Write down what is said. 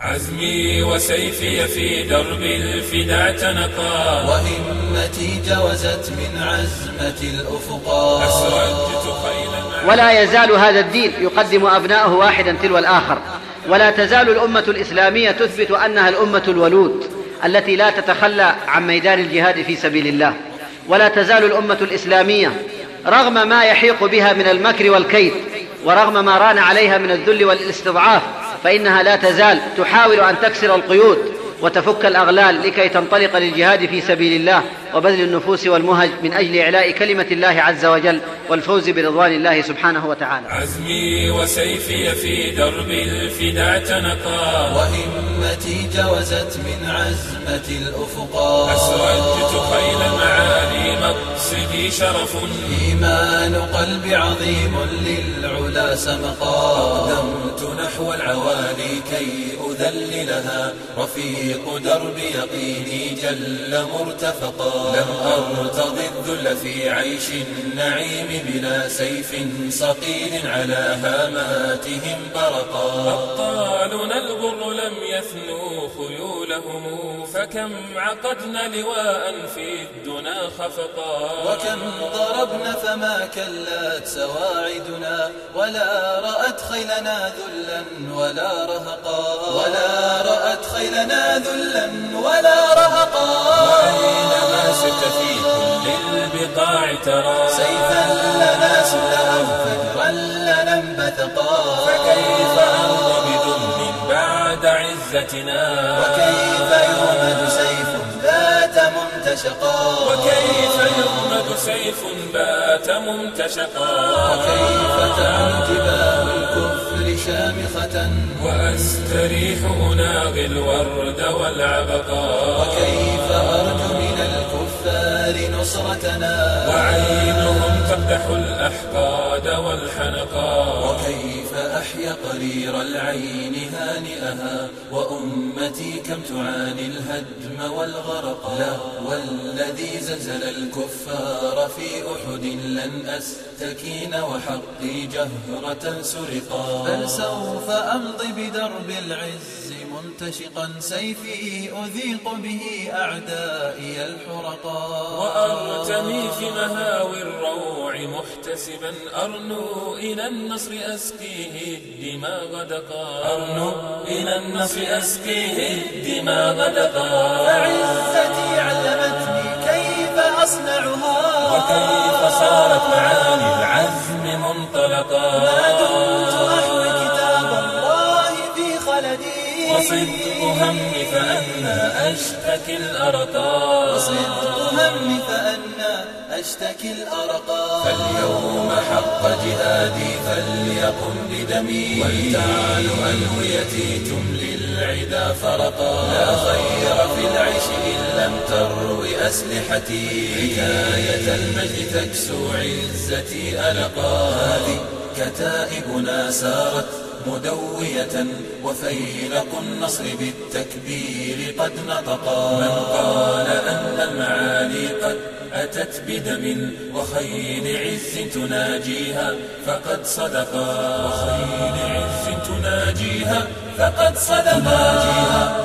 عزمي وسيفي في درب الفدا اعتنقا وهمتي جوزت من عزمة الأفقا. ولا يزال هذا الدين يقدم أبناءه واحدا تلو الآخر. ولا تزال الأمة الإسلامية تثبت أنها الأمة الولود التي لا تتخلى عن ميدان الجهاد في سبيل الله. ولا تزال الأمة الإسلامية رغم ما يحيق بها من المكر والكيد ورغم ما ران عليها من الذل والاستضعاف فإنها لا تزال تحاول أن تكسر القيود وتفك الأغلال لكي تنطلق للجهاد في سبيل الله وبذل النفوس والمهج من أجل إعلاء كلمة الله عز وجل والفوز برضوان الله سبحانه وتعالى. عزمي وسيفي في درب الفدا اعتنقا وهمتي جوزت من عزمة الأفقا. أسرجت خيل المعالي مقصدي شرف. إيمان قلبي عظيم للعلا سمقا. نحو العوالي كي أذللها. رفيق درب يقيني جل مرتفقا. لم أرتض الذل في عيش النعيم بلا سيف صقيل على هاماتهم برقا. أبطالنا الغر لم يثنوا خيولهم فكم عقدنا لواء في الدنا خفقا. وكم ضربنا فما كلت سواعدنا ولا رأت خيلنا ذلا ولا رهقا. ولا رأت خيلنا ذلا ولا رهقا. وأينما سرت في كل البقاع ترى. سيفا لنا سلا فجرا لنا انبثقا فكيف أرضى بذل بعد عزتنا؟ وكيف يومد سيف ذات منتشقا؟ وكيف يغمد سيف بات ممتشقا وكيف تعم جباه الكفر شامخة. وأستريح أناغي الورد والعبقا وكيف أرجو من الكفار نصرتنا. وعينهم تقدح الأحقاد والحنقا. وكيف أحيا قرير العين هانئها وأمتي كم تعاني الهدم والغرق. لا والذي زلزل الكفار في أحد لن أستكين وحقي جهرة سرقا. بل سوف أمضي بدرب العز منتشقا سيفي أذيق به أعدائي الحرقا. وأرتمي في مهاوي الروع محتسبا أرنو إلى النصر أسقيه الدماء غدقا أرنو إلى النصر أسقيه الدماء غدقا فعزتي علمتني كيف أصنعها. وكيف صارت معاني العزم منطلقا. ما دمت أحوي كتاب الله في خلدي. وصدق همي فأنا أشتكي الأرقا. وصدق همي فأنا أشتكي الأرقا فاليوم حق جهادي فليقم بدمي. ولتعال ألويتي تملي العدا فرقا. لا خير في العيش إن لم تروي أسلحتي. حكاية المجد تكسو عزتي ألقا. هذه كتائبنا سارت مدوية وفيلق النصر بالتكبير قد نطقا من قال أن المعالي قد أتت بدم وخيل عز تناجيها فقد صدقا وخيل عز تناجيها فقد صدقا